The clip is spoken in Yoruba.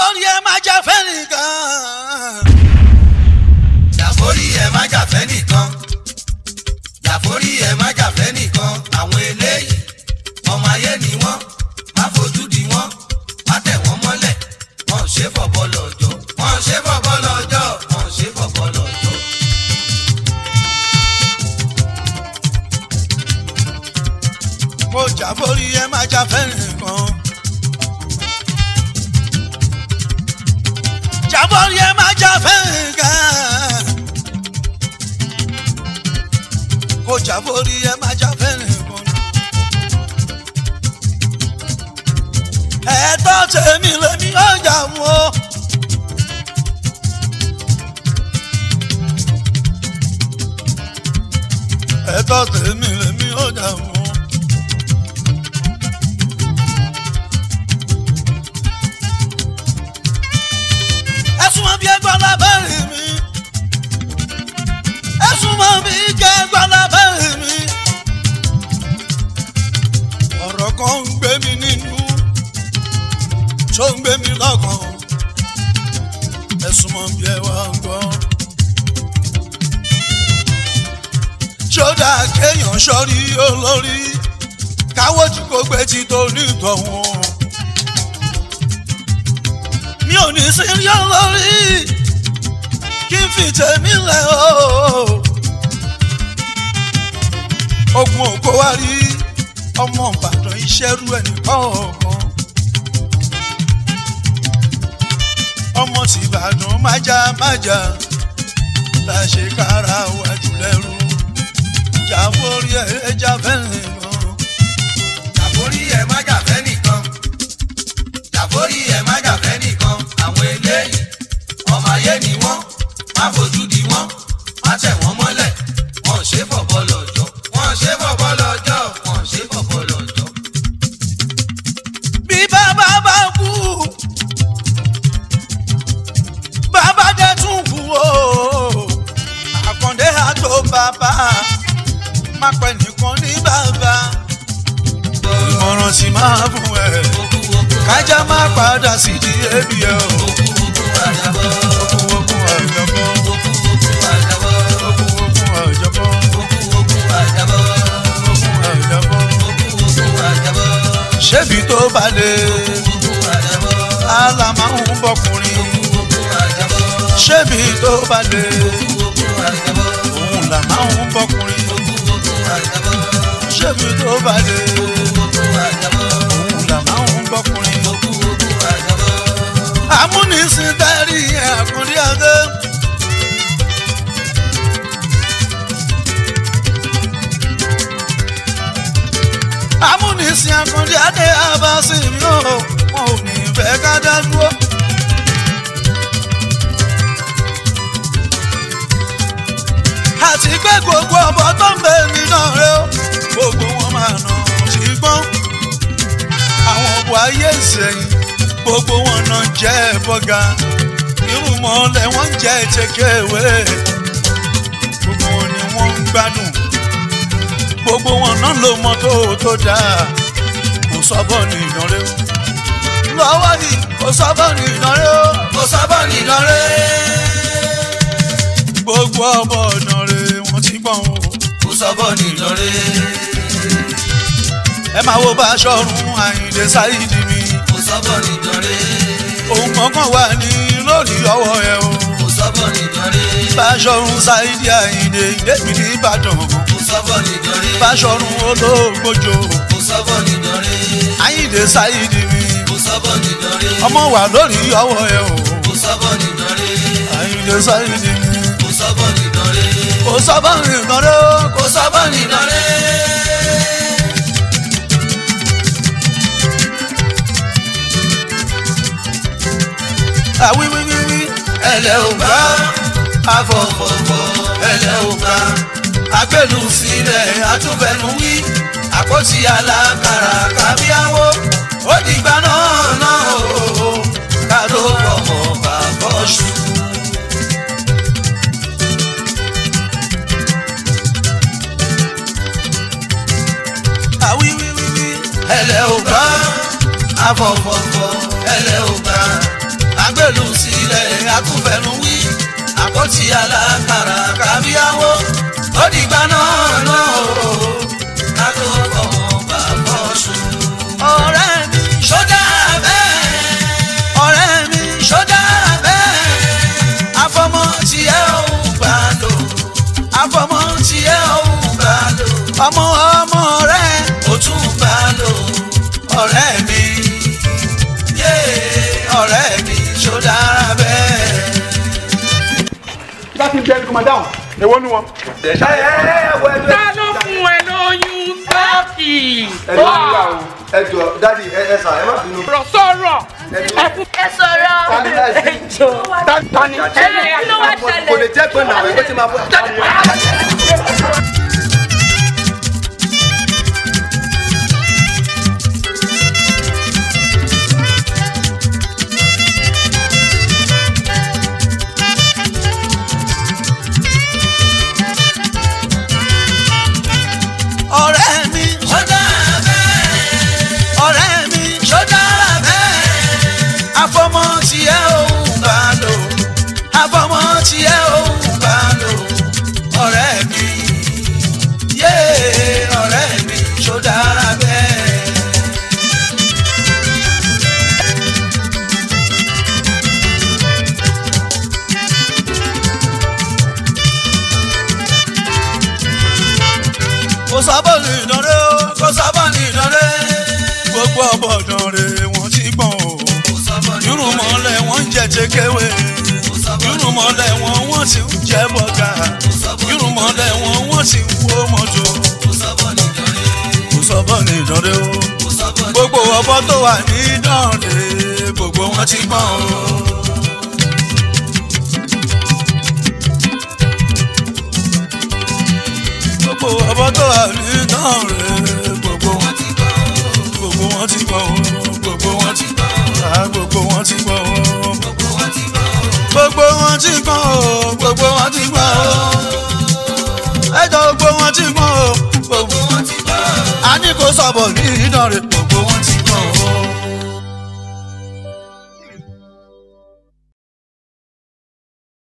ṣàforí ẹ má jà fẹ́ nìkan. ṣàforí ẹ má jà fẹ́ nìkan. ṣàforí ẹ má jà fẹ́ nìkan. àwọn eléyìí ọmọ ayé ni wọ́n má fojú di wọ́n má tẹ̀ wọ́n mọ́lẹ̀ wọ́n ṣe fọ̀bọ́ lọ́jọ́ wọ́n ṣe fọ̀bọ́ lọ́jọ́ wọ́n ṣe fọ̀bọ́ mo ṣàforí ẹ má jà fẹ́ jábórí ẹ má jábẹ́rìn kan. ẹ̀ẹ́dọ́ tèmi lèmi yóò jà wọ́n. ẹ̀ẹ́dọ́ tèmi ọ̀rọ̀ kan ń gbé mi nínú tó ń gbé mi lọ́kàn ẹ̀sùn mọ́ bí ẹ wá ń gbọ́. ṣódà kéèyàn sọ́rí olórí káwọ́ tí kò gbé ti torí tọ̀hún. mi ò ní sí rí olórí kí n fi tèmi lẹ̀ o. ogun òkú wa rí i ọmọ ìbàdàn iṣẹ́rú ẹnìkan ọ̀kan. ọmọ tí ìbàdàn májámájá la ṣe kára wájú lẹ́rú jáwórí ẹja fẹ́ràn. mi máa fún ẹ. kájà má padà sí di ebi ẹ o. okun tó balẹ̀. ala máa ń bọkùnrin. ṣébi tó balẹ̀. òun là bọkùnrin. ṣébi tó balẹ̀. amúnisìn dárí àkúndí ọgọ́. amúnisìn àkúndí adé abasi mi ò wọn ò ní fẹ́ ká dá dúró. àti pé gbogbo ọmọ tó ń bẹ nínú rẹ o. náà jẹ́ bọ́gà irú mọ́lẹ̀ wọ́n ń jẹ́ tẹ́kẹ̀wé gbogbo wọn ni wọ́n ń gbádùn gbogbo wọn náà ló mọ tó tó dáa kò sọ́bọ̀ ní ìdánrẹ́ lọ́wọ́ yìí kò sọ́bọ̀ ní ìdánrẹ́ kò sọ́bọ̀ ní ìdánrẹ́ gbogbo ọmọ ọ̀nà rẹ̀ wọ́n ti gbọ̀n o kò sọ́bọ̀ ní ìdánrẹ́ ẹ máa wo bá aṣọ ọrùn àyìnlé sáyidì mi. kò sọ́bọ̀ nìjọ́rẹ́ òun kankan wà ní lónìí ọwọ́ ẹ o. kò sọ́bọ̀ nìkan rí. Báṣọ̀run Saheed Àyìndé débi ní Ìbàdàn. kò sọ́bọ̀ nìkan rí. Báṣọ̀run olóògbójò. kò sọ́bọ̀ nìkan rí. Àyìndé Saheed mi. kò sọ́bọ̀ nìkan rí. ọmọ wà lónìí ọwọ́ ẹ o. kò sọ́bọ̀ nìkan rí. Àyìndé Saheed mi. kò nìkan rí. kò nìkan rí. kò ẹlẹ́ ò bá afọ̀fọ̀fọ̀ ẹlẹ́ ò bá agbẹ́nu sílẹ̀ atúbẹ̀nu wí àpótí alákàrà kábíyáwó ó dìgbà náà náà o ká ló pọ̀ mọ́ bàbá ọ̀ṣun. ẹlẹ́ ò bá afọ̀fọ̀fọ̀ ẹlẹ́ ò gbèlú sílẹ̀ akúfẹ̀nu wí àpótí alágbára kábíyáwó ó dìgbà náà náà o ká tó ọmọ bàbá ọ̀ṣun. ọ̀rẹ́ ọmọ rẹ̀ ò tún gbà lò ọ̀rẹ́ kí ẹni kò máa dáhùn èwo ni wọn. ta ló fún ẹ lóyún sọ́ọ̀kì. ẹ ló ń gbà o ẹ jọ dádì ẹ sà ẹ má bínú. rọ sọ̀rọ̀ ẹ sọ̀rọ̀ ẹ jọ tani. ẹ ló wá ṣẹlẹ̀ kò lè jẹ́ gbọ́n náà ẹ bó ti máa bọ́. kò sábà ní ìdánrẹ́ o kò sábà ní ìdánrẹ́ gbogbo ọ̀bọ̀dàn rẹ̀ wọ́n ti gbọ̀n o irun mọ́lẹ̀ wọ́n ń jẹ́jẹ́ kéwé irun mọ́lẹ̀ wọ́n ti ń jẹ́ bọ́gà irun mọ́lẹ̀ wọ́n ti ń wó mọ́tò kò sábà ní ìdánrẹ́ o gbogbo ọ̀bọ tó wà ní ìdánrẹ́ gbogbo wọn ti gbọ̀n o. àwọn tó wà ní town rẹ̀ gbogbo wọn ti gbọ́ gbogbo wọn ti gbọ́ gbogbo wọn ti gbọ́ gbogbo wọn ti gbọ́ gbogbo wọn ti gbọ́ gbogbo wọn ti gbọ́ ẹjọ́ gbogbo wọn ti gbọ́ gbogbo wọn ti gbọ́ a ní kó sọ̀bọ̀ ní ìdánrẹ̀ gbogbo.